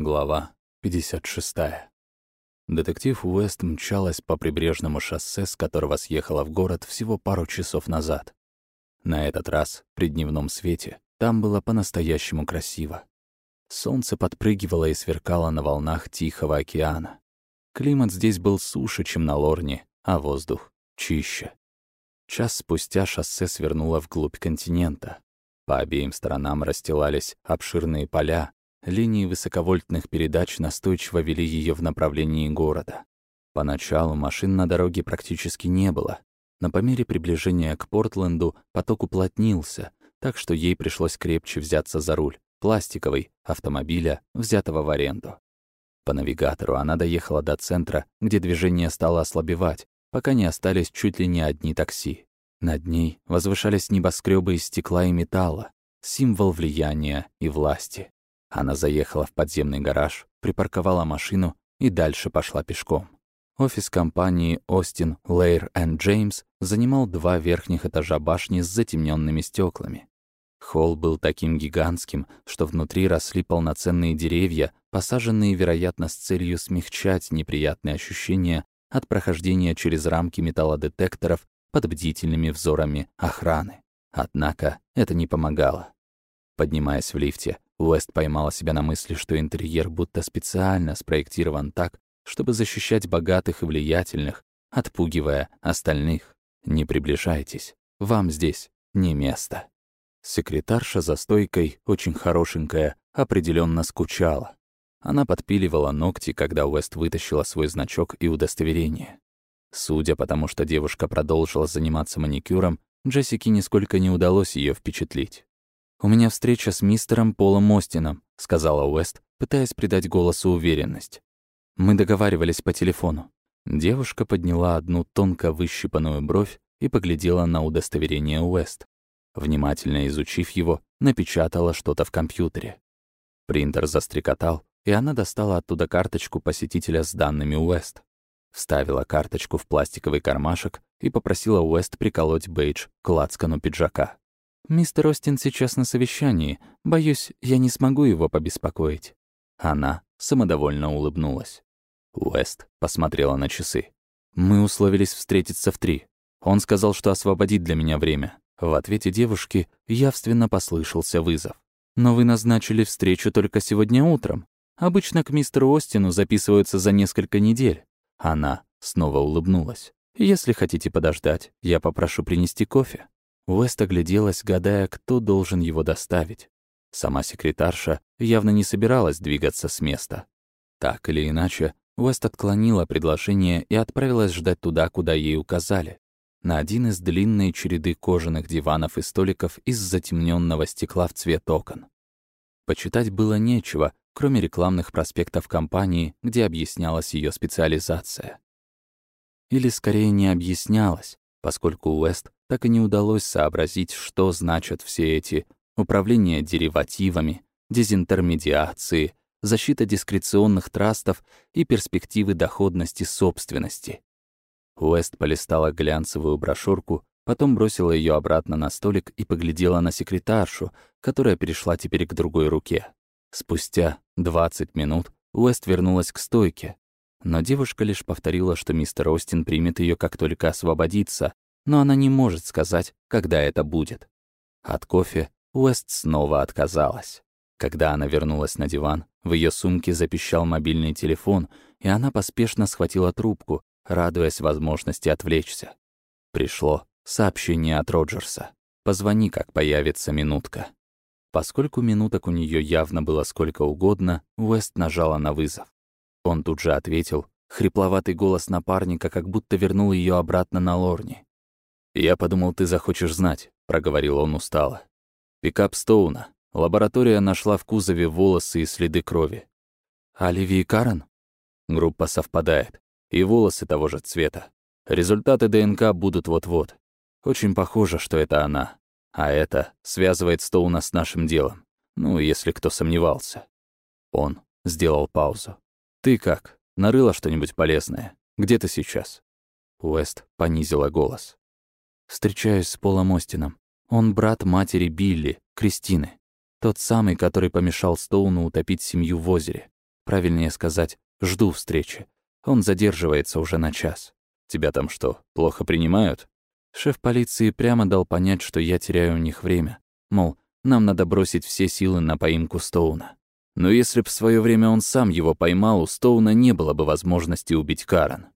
Глава 56. Детектив Уэст мчалась по прибрежному шоссе, с которого съехала в город всего пару часов назад. На этот раз, при дневном свете, там было по-настоящему красиво. Солнце подпрыгивало и сверкало на волнах Тихого океана. Климат здесь был суше, чем на Лорне, а воздух — чище. Час спустя шоссе свернуло вглубь континента. По обеим сторонам расстилались обширные поля, Линии высоковольтных передач настойчиво вели ее в направлении города. Поначалу машин на дороге практически не было, но по мере приближения к Портленду поток уплотнился, так что ей пришлось крепче взяться за руль, пластиковый, автомобиля, взятого в аренду. По навигатору она доехала до центра, где движение стало ослабевать, пока не остались чуть ли не одни такси. Над ней возвышались небоскребы из стекла и металла, символ влияния и власти. Она заехала в подземный гараж, припарковала машину и дальше пошла пешком. Офис компании Лейр и Джеймс занимал два верхних этажа башни с затемненными стеклами. Холл был таким гигантским, что внутри росли полноценные деревья, посаженные, вероятно, с целью смягчать неприятные ощущения от прохождения через рамки металлодетекторов под бдительными взорами охраны. Однако это не помогало. Поднимаясь в лифте, Уэст поймала себя на мысли, что интерьер будто специально спроектирован так, чтобы защищать богатых и влиятельных, отпугивая остальных. Не приближайтесь, вам здесь не место. Секретарша за стойкой, очень хорошенькая, определенно скучала. Она подпиливала ногти, когда Уэст вытащила свой значок и удостоверение. Судя по тому, что девушка продолжила заниматься маникюром, Джессике нисколько не удалось ее впечатлить. «У меня встреча с мистером Полом Остином», — сказала Уэст, пытаясь придать голосу уверенность. Мы договаривались по телефону. Девушка подняла одну тонко выщипанную бровь и поглядела на удостоверение Уэст. Внимательно изучив его, напечатала что-то в компьютере. Принтер застрекотал, и она достала оттуда карточку посетителя с данными Уэст. Вставила карточку в пластиковый кармашек и попросила Уэст приколоть бейдж к лацкану пиджака. «Мистер Остин сейчас на совещании. Боюсь, я не смогу его побеспокоить». Она самодовольно улыбнулась. Уэст посмотрела на часы. «Мы условились встретиться в три. Он сказал, что освободит для меня время». В ответе девушки явственно послышался вызов. «Но вы назначили встречу только сегодня утром. Обычно к мистеру Остину записываются за несколько недель». Она снова улыбнулась. «Если хотите подождать, я попрошу принести кофе». Уэст огляделась, гадая, кто должен его доставить. Сама секретарша явно не собиралась двигаться с места. Так или иначе, Уэст отклонила предложение и отправилась ждать туда, куда ей указали. На один из длинной череды кожаных диванов и столиков из затемненного стекла в цвет окон. Почитать было нечего, кроме рекламных проспектов компании, где объяснялась ее специализация. Или скорее не объяснялась, поскольку Уэст так и не удалось сообразить, что значат все эти управление деривативами, дезинтермедиации, защита дискреционных трастов и перспективы доходности собственности. Уэст полистала глянцевую брошюрку, потом бросила ее обратно на столик и поглядела на секретаршу, которая перешла теперь к другой руке. Спустя 20 минут Уэст вернулась к стойке, но девушка лишь повторила, что мистер Остин примет ее, как только освободится, но она не может сказать, когда это будет. От кофе Уэст снова отказалась. Когда она вернулась на диван, в ее сумке запищал мобильный телефон, и она поспешно схватила трубку, радуясь возможности отвлечься. Пришло сообщение от Роджерса. «Позвони, как появится минутка». Поскольку минуток у нее явно было сколько угодно, Уэст нажала на вызов. Он тут же ответил. Хрипловатый голос напарника как будто вернул ее обратно на Лорни. «Я подумал, ты захочешь знать», — проговорил он устало. «Пикап Стоуна. Лаборатория нашла в кузове волосы и следы крови». «Оливии Карен?» Группа совпадает. И волосы того же цвета. Результаты ДНК будут вот-вот. Очень похоже, что это она. А это связывает Стоуна с нашим делом. Ну, если кто сомневался. Он сделал паузу. «Ты как? Нарыла что-нибудь полезное? Где ты сейчас?» Уэст понизила голос. «Встречаюсь с Полом Остином. Он брат матери Билли, Кристины. Тот самый, который помешал Стоуну утопить семью в озере. правильнее сказать, жду встречи. Он задерживается уже на час. Тебя там что, плохо принимают? Шеф полиции прямо дал понять, что я теряю у них время. Мол, нам надо бросить все силы на поимку Стоуна. Но если б в свое время он сам его поймал, у Стоуна не было бы возможности убить Карен.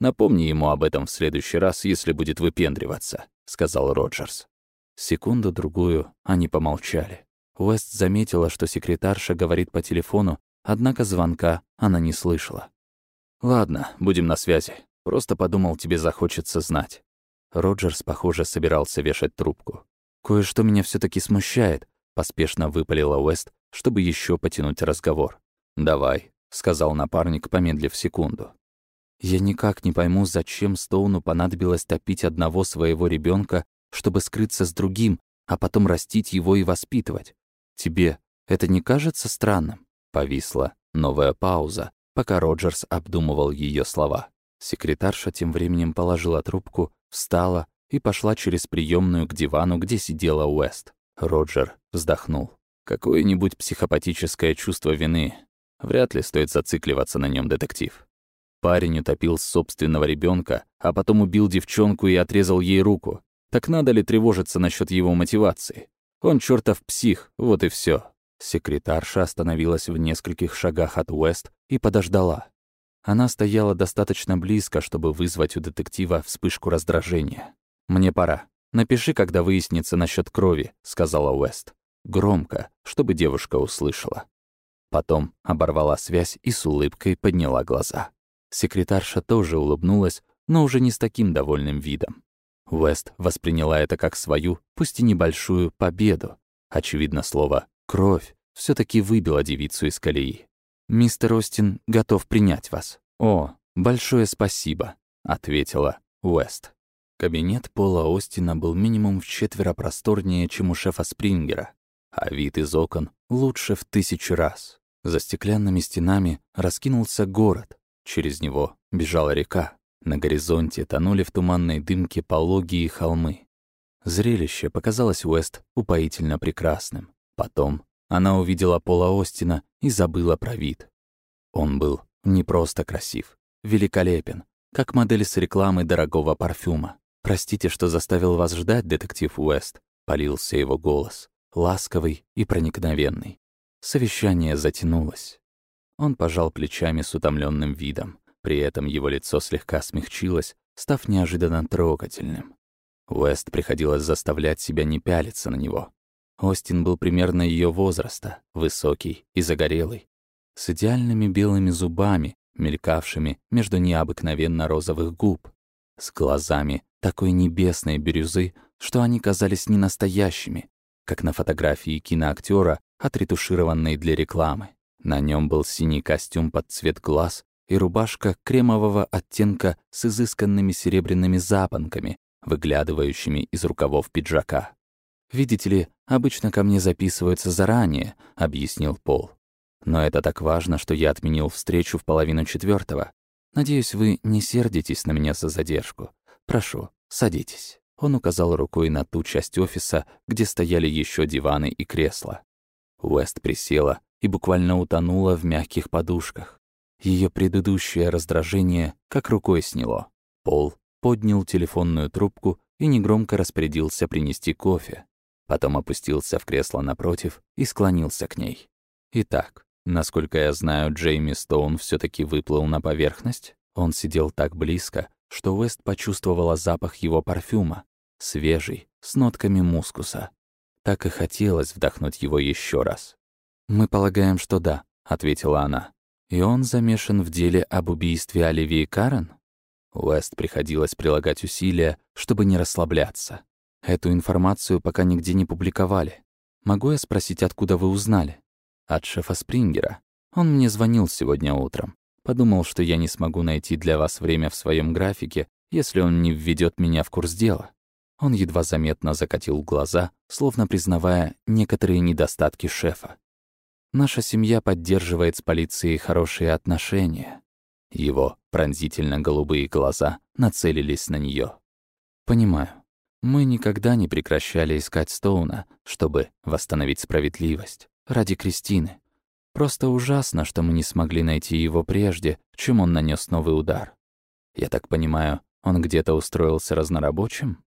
Напомни ему об этом в следующий раз, если будет выпендриваться», — сказал Роджерс. Секунду-другую они помолчали. Уэст заметила, что секретарша говорит по телефону, однако звонка она не слышала. «Ладно, будем на связи. Просто подумал, тебе захочется знать». Роджерс, похоже, собирался вешать трубку. «Кое-что меня все таки смущает», — поспешно выпалила Уэст, чтобы еще потянуть разговор. «Давай», — сказал напарник, помедлив секунду. «Я никак не пойму, зачем Стоуну понадобилось топить одного своего ребенка, чтобы скрыться с другим, а потом растить его и воспитывать. Тебе это не кажется странным?» Повисла новая пауза, пока Роджерс обдумывал ее слова. Секретарша тем временем положила трубку, встала и пошла через приемную к дивану, где сидела Уэст. Роджер вздохнул. Какое-нибудь психопатическое чувство вины. Вряд ли стоит зацикливаться на нем, детектив. Парень утопил собственного ребенка, а потом убил девчонку и отрезал ей руку. Так надо ли тревожиться насчет его мотивации? Он чертов псих, вот и все. Секретарша остановилась в нескольких шагах от Уэст и подождала. Она стояла достаточно близко, чтобы вызвать у детектива вспышку раздражения. «Мне пора. Напиши, когда выяснится насчет крови», — сказала Уэст. Громко, чтобы девушка услышала. Потом оборвала связь и с улыбкой подняла глаза. Секретарша тоже улыбнулась, но уже не с таким довольным видом. Уэст восприняла это как свою, пусть и небольшую, победу. Очевидно, слово «кровь» все таки выбило девицу из колеи. «Мистер Остин готов принять вас». «О, большое спасибо», — ответила Уэст. Кабинет Пола Остина был минимум в четверо просторнее, чем у шефа Спрингера а вид из окон лучше в тысячу раз. За стеклянными стенами раскинулся город, через него бежала река. На горизонте тонули в туманной дымке пологие холмы. Зрелище показалось Уэст упоительно прекрасным. Потом она увидела Пола Остина и забыла про вид. Он был не просто красив, великолепен, как модель с рекламы дорогого парфюма. «Простите, что заставил вас ждать, детектив Уэст», — полился его голос ласковый и проникновенный. Совещание затянулось. Он пожал плечами с утомленным видом. При этом его лицо слегка смягчилось, став неожиданно трогательным. Уэст приходилось заставлять себя не пялиться на него. Остин был примерно ее возраста, высокий и загорелый, с идеальными белыми зубами, мелькавшими между необыкновенно розовых губ, с глазами такой небесной бирюзы, что они казались ненастоящими, как на фотографии киноактера, отретушированной для рекламы. На нем был синий костюм под цвет глаз и рубашка кремового оттенка с изысканными серебряными запонками, выглядывающими из рукавов пиджака. «Видите ли, обычно ко мне записываются заранее», — объяснил Пол. «Но это так важно, что я отменил встречу в половину четвертого. Надеюсь, вы не сердитесь на меня за задержку. Прошу, садитесь». Он указал рукой на ту часть офиса, где стояли еще диваны и кресла. Уэст присела и буквально утонула в мягких подушках. Ее предыдущее раздражение как рукой сняло. Пол поднял телефонную трубку и негромко распорядился принести кофе. Потом опустился в кресло напротив и склонился к ней. Итак, насколько я знаю, Джейми Стоун все таки выплыл на поверхность. Он сидел так близко, что Уэст почувствовала запах его парфюма, свежий, с нотками мускуса. Так и хотелось вдохнуть его еще раз. «Мы полагаем, что да», — ответила она. «И он замешан в деле об убийстве Оливии Карен?» Уэст приходилось прилагать усилия, чтобы не расслабляться. Эту информацию пока нигде не публиковали. Могу я спросить, откуда вы узнали? От шефа Спрингера. Он мне звонил сегодня утром. Подумал, что я не смогу найти для вас время в своем графике, если он не введет меня в курс дела. Он едва заметно закатил глаза, словно признавая некоторые недостатки шефа. «Наша семья поддерживает с полицией хорошие отношения». Его пронзительно-голубые глаза нацелились на нее. «Понимаю. Мы никогда не прекращали искать Стоуна, чтобы восстановить справедливость. Ради Кристины. Просто ужасно, что мы не смогли найти его прежде, чем он нанес новый удар. Я так понимаю, он где-то устроился разнорабочим?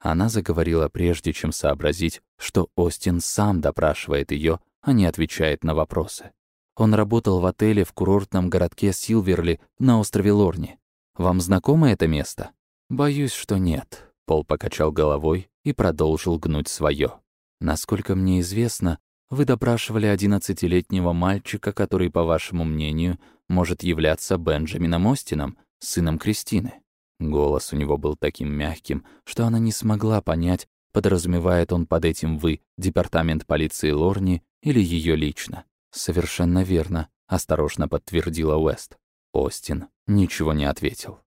Она заговорила прежде, чем сообразить, что Остин сам допрашивает ее, а не отвечает на вопросы. Он работал в отеле в курортном городке Силверли на острове Лорни. Вам знакомо это место? Боюсь, что нет. Пол покачал головой и продолжил гнуть свое. Насколько мне известно, вы допрашивали одиннадцатилетнего мальчика, который, по вашему мнению, может являться Бенджамином Остином, сыном Кристины. Голос у него был таким мягким, что она не смогла понять, подразумевает он под этим «вы» департамент полиции Лорни или ее лично. «Совершенно верно», — осторожно подтвердила Уэст. Остин ничего не ответил.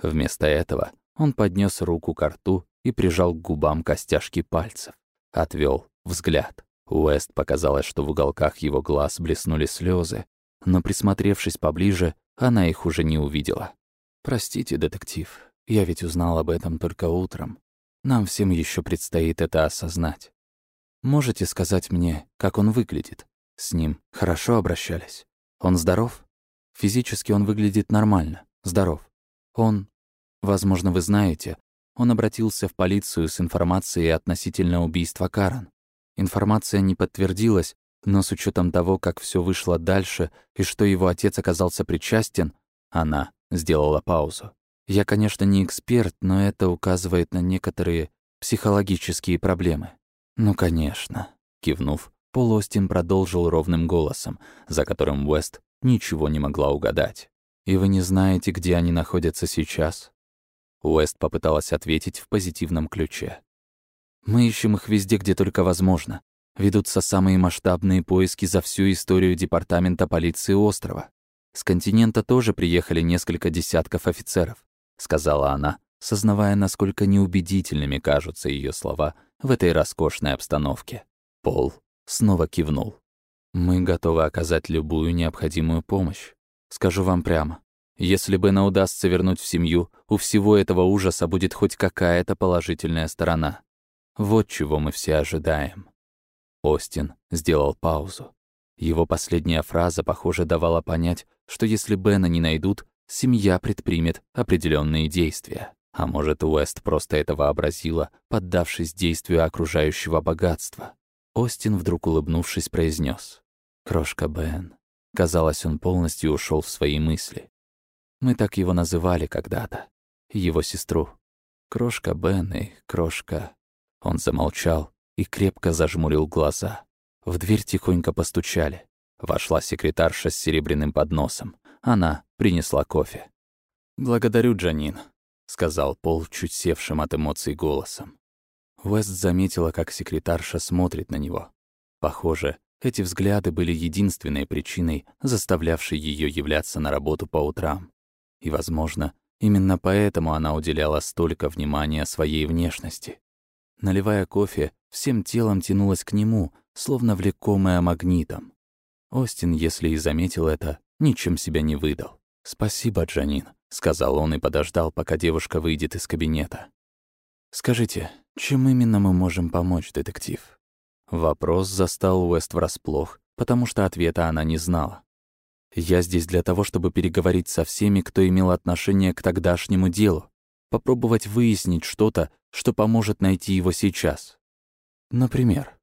Вместо этого он поднес руку к рту и прижал к губам костяшки пальцев. Отвел взгляд. Уэст показалось, что в уголках его глаз блеснули слезы, но, присмотревшись поближе, она их уже не увидела. «Простите, детектив, я ведь узнал об этом только утром. Нам всем еще предстоит это осознать. Можете сказать мне, как он выглядит? С ним хорошо обращались? Он здоров? Физически он выглядит нормально, здоров. Он, возможно, вы знаете, он обратился в полицию с информацией относительно убийства Карен. Информация не подтвердилась, но с учетом того, как все вышло дальше и что его отец оказался причастен, она сделала паузу. Я, конечно, не эксперт, но это указывает на некоторые психологические проблемы. Ну, конечно. Кивнув, Пол Остин продолжил ровным голосом, за которым Уэст ничего не могла угадать. «И вы не знаете, где они находятся сейчас?» Уэст попыталась ответить в позитивном ключе. «Мы ищем их везде, где только возможно. Ведутся самые масштабные поиски за всю историю Департамента полиции острова. С континента тоже приехали несколько десятков офицеров», — сказала она, сознавая, насколько неубедительными кажутся ее слова в этой роскошной обстановке. Пол снова кивнул. «Мы готовы оказать любую необходимую помощь. Скажу вам прямо, если Бена удастся вернуть в семью, у всего этого ужаса будет хоть какая-то положительная сторона. Вот чего мы все ожидаем». Остин сделал паузу. Его последняя фраза, похоже, давала понять, что если Бена не найдут, семья предпримет определенные действия. А может, Уэст просто это вообразила, поддавшись действию окружающего богатства. Остин, вдруг улыбнувшись, произнес: «Крошка Бен». Казалось, он полностью ушел в свои мысли. Мы так его называли когда-то. Его сестру. Крошка Бен и крошка... Он замолчал и крепко зажмурил глаза. В дверь тихонько постучали. Вошла секретарша с серебряным подносом. Она принесла кофе. «Благодарю, Джанин», — сказал Пол чуть севшим от эмоций голосом. Уэст заметила, как секретарша смотрит на него. Похоже, эти взгляды были единственной причиной, заставлявшей ее являться на работу по утрам. И, возможно, именно поэтому она уделяла столько внимания своей внешности. Наливая кофе, всем телом тянулась к нему, словно влекомая магнитом. Остин, если и заметил это, ничем себя не выдал. «Спасибо, Джанин», — сказал он и подождал, пока девушка выйдет из кабинета. «Скажите, чем именно мы можем помочь, детектив?» Вопрос застал Уэст врасплох, потому что ответа она не знала. «Я здесь для того, чтобы переговорить со всеми, кто имел отношение к тогдашнему делу, попробовать выяснить что-то, что поможет найти его сейчас. Например,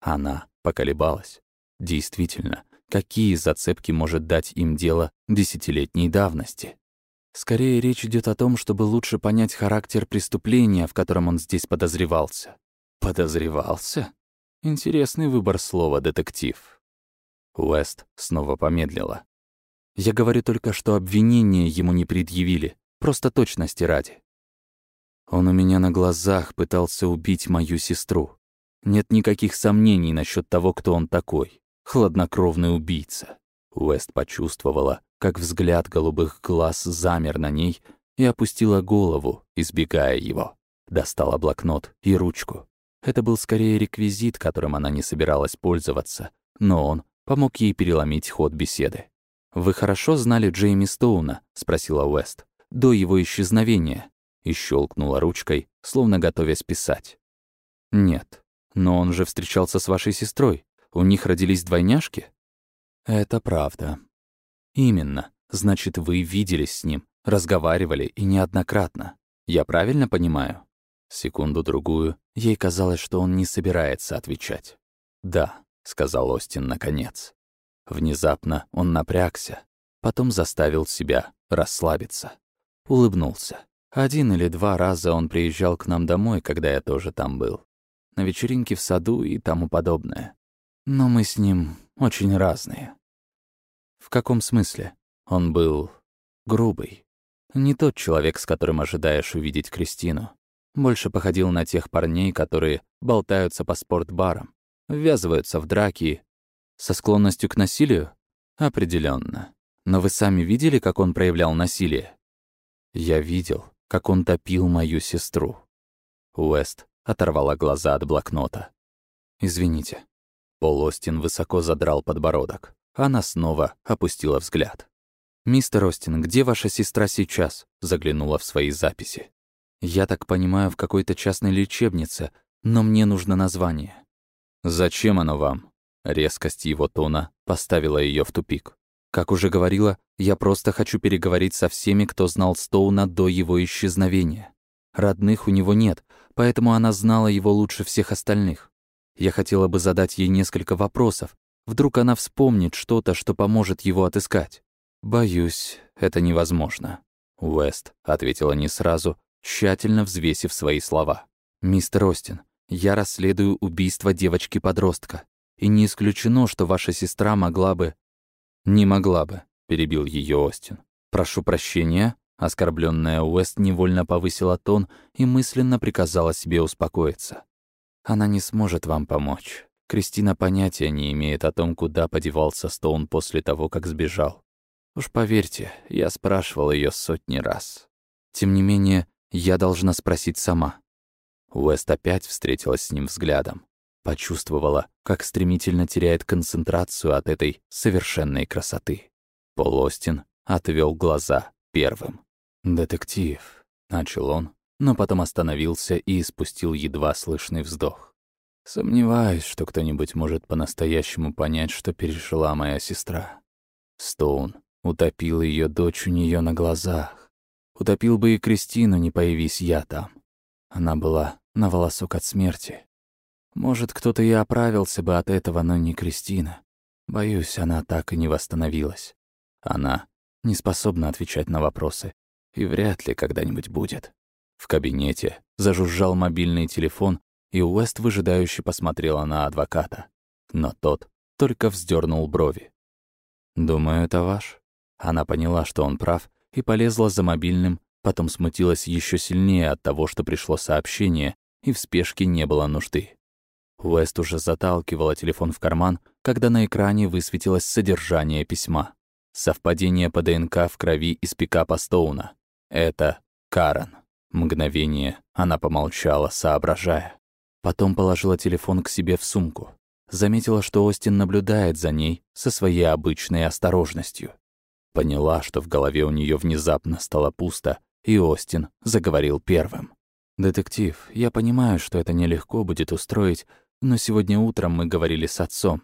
она поколебалась. Действительно, какие зацепки может дать им дело десятилетней давности? Скорее речь идет о том, чтобы лучше понять характер преступления, в котором он здесь подозревался. Подозревался? Интересный выбор слова, детектив. Уэст снова помедлила. Я говорю только, что обвинения ему не предъявили, просто точности ради. Он у меня на глазах пытался убить мою сестру. Нет никаких сомнений насчет того, кто он такой. Хладнокровный убийца. Уэст почувствовала, как взгляд голубых глаз замер на ней и опустила голову, избегая его. Достала блокнот и ручку. Это был скорее реквизит, которым она не собиралась пользоваться, но он помог ей переломить ход беседы. «Вы хорошо знали Джейми Стоуна?» — спросила Уэст. «До его исчезновения». И щелкнула ручкой, словно готовясь писать. «Нет. Но он же встречался с вашей сестрой. У них родились двойняшки?» Это правда. Именно. Значит, вы виделись с ним, разговаривали и неоднократно. Я правильно понимаю? Секунду-другую ей казалось, что он не собирается отвечать. «Да», — сказал Остин наконец. Внезапно он напрягся, потом заставил себя расслабиться. Улыбнулся. Один или два раза он приезжал к нам домой, когда я тоже там был. На вечеринке в саду и тому подобное. Но мы с ним очень разные. В каком смысле? Он был грубый. Не тот человек, с которым ожидаешь увидеть Кристину. Больше походил на тех парней, которые болтаются по спортбарам, ввязываются в драки. Со склонностью к насилию? Определенно. Но вы сами видели, как он проявлял насилие? Я видел, как он топил мою сестру. Уэст оторвала глаза от блокнота. «Извините». Пол Остин высоко задрал подбородок. Она снова опустила взгляд. «Мистер Остин, где ваша сестра сейчас?» Заглянула в свои записи. «Я так понимаю, в какой-то частной лечебнице, но мне нужно название». «Зачем оно вам?» Резкость его тона поставила ее в тупик. Как уже говорила, я просто хочу переговорить со всеми, кто знал Стоуна до его исчезновения. Родных у него нет, поэтому она знала его лучше всех остальных. Я хотела бы задать ей несколько вопросов. Вдруг она вспомнит что-то, что поможет его отыскать. Боюсь, это невозможно. Уэст ответила не сразу, тщательно взвесив свои слова. «Мистер Остин, я расследую убийство девочки-подростка, и не исключено, что ваша сестра могла бы «Не могла бы», — перебил ее Остин. «Прошу прощения». Оскорбленная Уэст невольно повысила тон и мысленно приказала себе успокоиться. «Она не сможет вам помочь. Кристина понятия не имеет о том, куда подевался Стоун после того, как сбежал. Уж поверьте, я спрашивал ее сотни раз. Тем не менее, я должна спросить сама». Уэст опять встретилась с ним взглядом. Почувствовала, как стремительно теряет концентрацию от этой совершенной красоты. Пол Остин отвел глаза первым. «Детектив», — начал он, но потом остановился и испустил едва слышный вздох. «Сомневаюсь, что кто-нибудь может по-настоящему понять, что пережила моя сестра. Стоун утопил ее дочь у нее на глазах. Утопил бы и Кристину, не появись я там. Она была на волосок от смерти. Может, кто-то и оправился бы от этого, но не Кристина. Боюсь, она так и не восстановилась. Она не способна отвечать на вопросы. И вряд ли когда-нибудь будет. В кабинете зажужжал мобильный телефон, и Уэст выжидающе посмотрела на адвоката. Но тот только вздернул брови. «Думаю, это ваш». Она поняла, что он прав, и полезла за мобильным, потом смутилась еще сильнее от того, что пришло сообщение, и в спешке не было нужды. Уэст уже заталкивала телефон в карман, когда на экране высветилось содержание письма. Совпадение по ДНК в крови из пикапа Стоуна. Это Карен. Мгновение она помолчала, соображая. Потом положила телефон к себе в сумку. Заметила, что Остин наблюдает за ней со своей обычной осторожностью. Поняла, что в голове у нее внезапно стало пусто, и Остин заговорил первым. «Детектив, я понимаю, что это нелегко будет устроить, но сегодня утром мы говорили с отцом.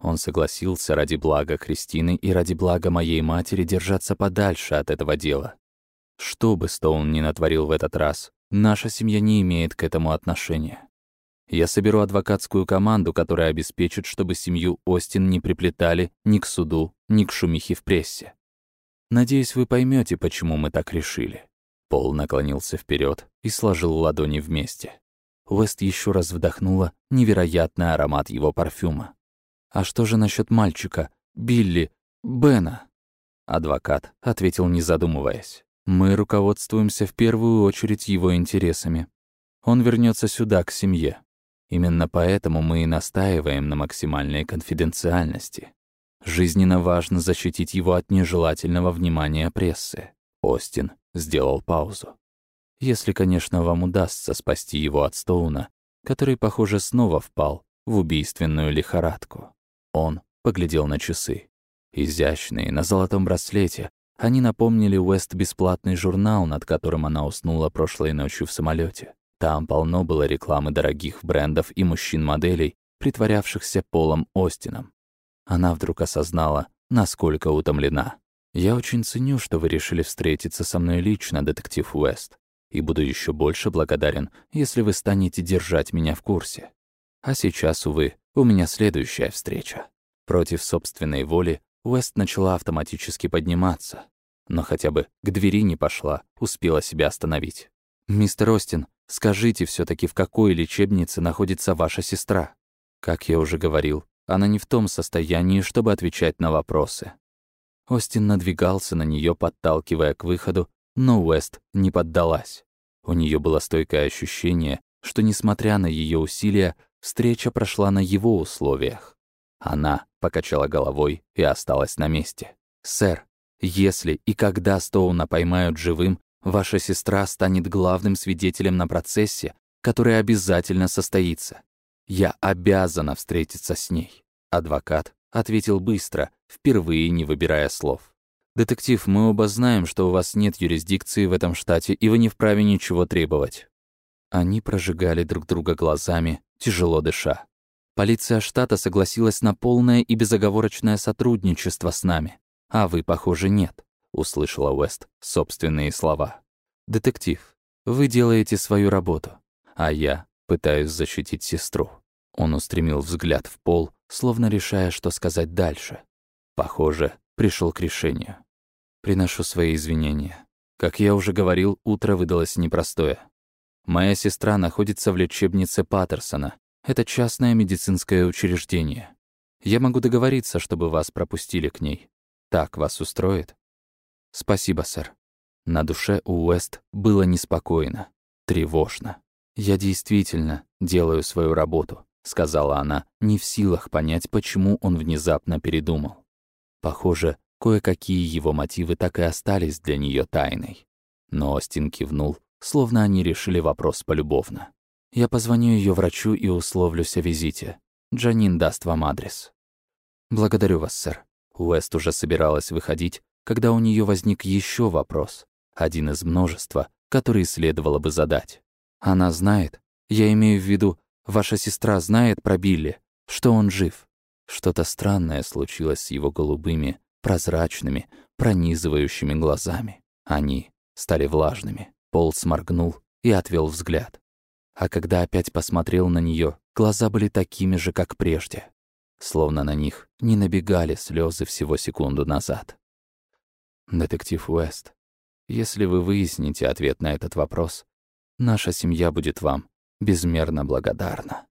Он согласился ради блага Кристины и ради блага моей матери держаться подальше от этого дела. Что бы Стоун ни натворил в этот раз, наша семья не имеет к этому отношения. Я соберу адвокатскую команду, которая обеспечит, чтобы семью Остин не приплетали ни к суду, ни к шумихе в прессе. Надеюсь, вы поймете, почему мы так решили. Пол наклонился вперед и сложил ладони вместе. Уэст еще раз вдохнула невероятный аромат его парфюма. «А что же насчет мальчика? Билли? Бена?» Адвокат ответил, не задумываясь. «Мы руководствуемся в первую очередь его интересами. Он вернется сюда, к семье. Именно поэтому мы и настаиваем на максимальной конфиденциальности. Жизненно важно защитить его от нежелательного внимания прессы». Остин сделал паузу. Если, конечно, вам удастся спасти его от Стоуна, который, похоже, снова впал в убийственную лихорадку. Он поглядел на часы. Изящные, на золотом браслете, они напомнили Уэст бесплатный журнал, над которым она уснула прошлой ночью в самолете. Там полно было рекламы дорогих брендов и мужчин-моделей, притворявшихся Полом Остином. Она вдруг осознала, насколько утомлена. «Я очень ценю, что вы решили встретиться со мной лично, детектив Уэст, и буду еще больше благодарен, если вы станете держать меня в курсе. А сейчас, увы, у меня следующая встреча». Против собственной воли Уэст начала автоматически подниматься, но хотя бы к двери не пошла, успела себя остановить. «Мистер Остин, скажите все таки в какой лечебнице находится ваша сестра?» Как я уже говорил, она не в том состоянии, чтобы отвечать на вопросы. Остин надвигался на нее, подталкивая к выходу, но Уэст не поддалась. У нее было стойкое ощущение, что, несмотря на ее усилия, встреча прошла на его условиях. Она покачала головой и осталась на месте. «Сэр, если и когда Стоуна поймают живым, ваша сестра станет главным свидетелем на процессе, который обязательно состоится. Я обязана встретиться с ней. Адвокат ответил быстро, впервые не выбирая слов. «Детектив, мы оба знаем, что у вас нет юрисдикции в этом штате, и вы не вправе ничего требовать». Они прожигали друг друга глазами, тяжело дыша. Полиция штата согласилась на полное и безоговорочное сотрудничество с нами. А вы, похоже, нет, услышала Уэст собственные слова. Детектив, вы делаете свою работу, а я пытаюсь защитить сестру. Он устремил взгляд в пол, словно решая, что сказать дальше. Похоже, пришел к решению. Приношу свои извинения. Как я уже говорил, утро выдалось непростое. Моя сестра находится в лечебнице Паттерсона. Это частное медицинское учреждение. Я могу договориться, чтобы вас пропустили к ней. Так вас устроит? Спасибо, сэр. На душе у Уэст было неспокойно, тревожно. Я действительно делаю свою работу. — сказала она, не в силах понять, почему он внезапно передумал. Похоже, кое-какие его мотивы так и остались для нее тайной. Но Остин кивнул, словно они решили вопрос полюбовно. «Я позвоню ее врачу и условлюсь о визите. Джанин даст вам адрес». «Благодарю вас, сэр». Уэст уже собиралась выходить, когда у нее возник еще вопрос, один из множества, который следовало бы задать. Она знает, я имею в виду, Ваша сестра знает про Билли, что он жив. Что-то странное случилось с его голубыми, прозрачными, пронизывающими глазами. Они стали влажными. Пол сморгнул и отвел взгляд. А когда опять посмотрел на нее, глаза были такими же, как прежде. Словно на них не набегали слезы всего секунду назад. «Детектив Уэст, если вы выясните ответ на этот вопрос, наша семья будет вам безмерно благодарна.